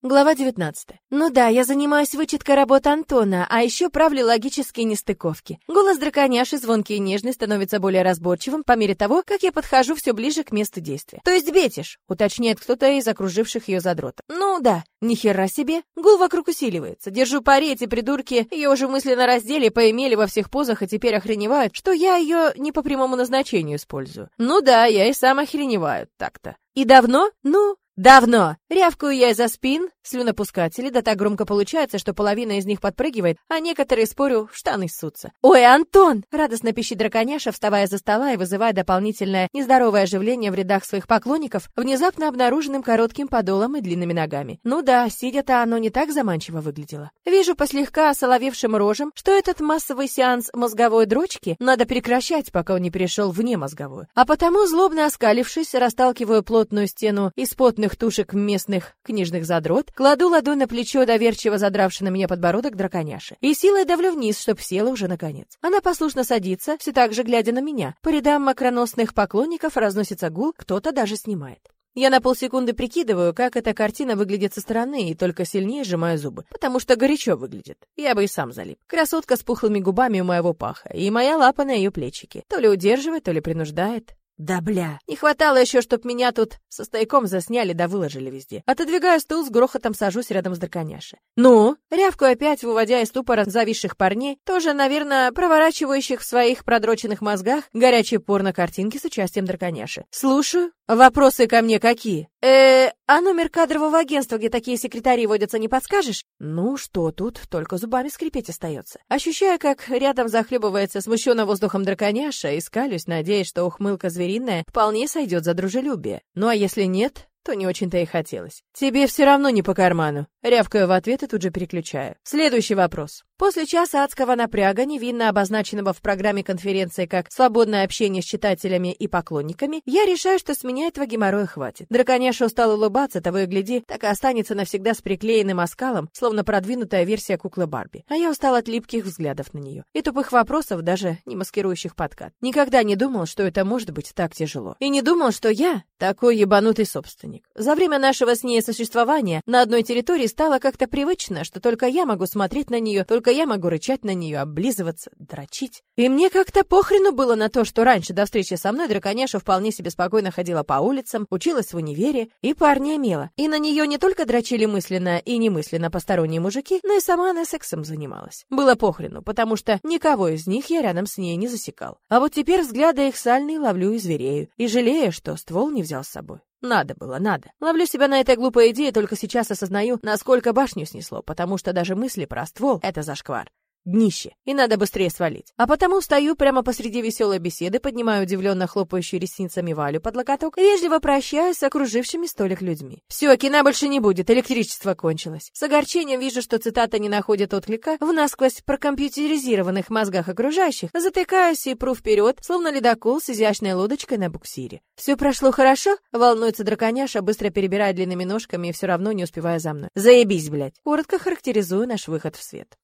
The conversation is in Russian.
Глава 19. Ну да, я занимаюсь вычеткой работы Антона, а еще правлю логические нестыковки. Голос драконяши, звонкий и нежный, становится более разборчивым по мере того, как я подхожу все ближе к месту действия. То есть бетишь, уточняет кто-то из окруживших ее задротов. Ну да, ни хера себе. Гул вокруг усиливается. Держу пари, эти придурки ее уже мысленно раздели, поимели во всех позах и теперь охреневают, что я ее не по прямому назначению использую. Ну да, я и сам охреневаю так-то. И давно? Ну, Давно. Рявкаю я из-за спин, слюнопускатели, да так громко получается, что половина из них подпрыгивает, а некоторые, спорю, в штаны ссутся. «Ой, Антон!» — радостно пищит драконяша, вставая за стола и вызывая дополнительное нездоровое оживление в рядах своих поклонников, внезапно обнаруженным коротким подолом и длинными ногами. Ну да, сидя-то оно не так заманчиво выглядело. Вижу по слегка осоловевшим рожам, что этот массовый сеанс мозговой дрочки надо прекращать, пока он не перешел вне мозговую. А потому, злобно оскалившись, расталкиваю плотную стену из потных зеленых тушек местных книжных задрот, кладу ладонь на плечо доверчиво задравший на меня подбородок драконяши и силой давлю вниз, чтоб села уже наконец. Она послушно садится, все так же глядя на меня. По рядам макроносных поклонников разносится гул, кто-то даже снимает. Я на полсекунды прикидываю, как эта картина выглядит со стороны, и только сильнее сжимаю зубы, потому что горячо выглядит. Я бы и сам залип. Красотка с пухлыми губами у моего паха, и моя лапа на ее плечике. То ли удерживает, то ли принуждает. Да бля, не хватало еще, чтоб меня тут со стояком засняли да выложили везде. Отодвигаю стул, с грохотом сажусь рядом с драконяшей. Ну, рявку опять, выводя из ступора зависших парней, тоже, наверное, проворачивающих в своих продроченных мозгах горячие порно-картинки с участием драконяши. Слушаю. Вопросы ко мне какие? э а номер кадрового агентства, где такие секретари водятся, не подскажешь? Ну что тут, только зубами скрипеть остается. Ощущая, как рядом захлебывается смущенно воздухом драконяша, и скалюсь, надеясь, что ухмылка звериная вполне сойдет за дружелюбие. Ну а если нет, то не очень-то и хотелось. Тебе все равно не по карману. Рявкаю в ответ и тут же переключаю. Следующий вопрос. После часа адского напряга, невинно обозначенного в программе конференции как «Свободное общение с читателями и поклонниками», я решаю, что с меня этого геморроя хватит. Драконяша устал улыбаться, того и гляди, так и останется навсегда с приклеенным оскалом, словно продвинутая версия куклы Барби. А я устал от липких взглядов на нее. И тупых вопросов, даже не маскирующих подкат. Никогда не думал, что это может быть так тяжело. И не думал, что я такой ебанутый собственник. За время нашего с ней существования на одной территории стало как-то привычно, что только я могу смотреть на нее, только я могу рычать на нее, облизываться, дрочить. И мне как-то похрену было на то, что раньше до встречи со мной драконяша вполне себе спокойно ходила по улицам, училась в универе и парня имела. И на нее не только дрочили мысленно и немысленно посторонние мужики, но и сама она сексом занималась. Было похрену, потому что никого из них я рядом с ней не засекал. А вот теперь взгляды их сальные ловлю и зверею, и жалею, что ствол не взял с собой. Надо было, надо. Ловлю себя на этой глупой идее, только сейчас осознаю, насколько башню снесло, потому что даже мысли про ствол — это зашквар днище, и надо быстрее свалить. А потому стою прямо посреди веселой беседы, поднимаю удивленно хлопающую ресницами Валю под локоток и вежливо прощаюсь с окружившими столик людьми. Все, кино больше не будет, электричество кончилось. С огорчением вижу, что цитата не находит отклика в насквозь прокомпьютеризированных мозгах окружающих, затыкаюсь и пру вперед, словно ледокол с изящной лодочкой на буксире. Все прошло хорошо? Волнуется драконяша, быстро перебирая длинными ножками и все равно не успевая за мной. Заебись, блядь. Коротко характеризую наш выход в свет.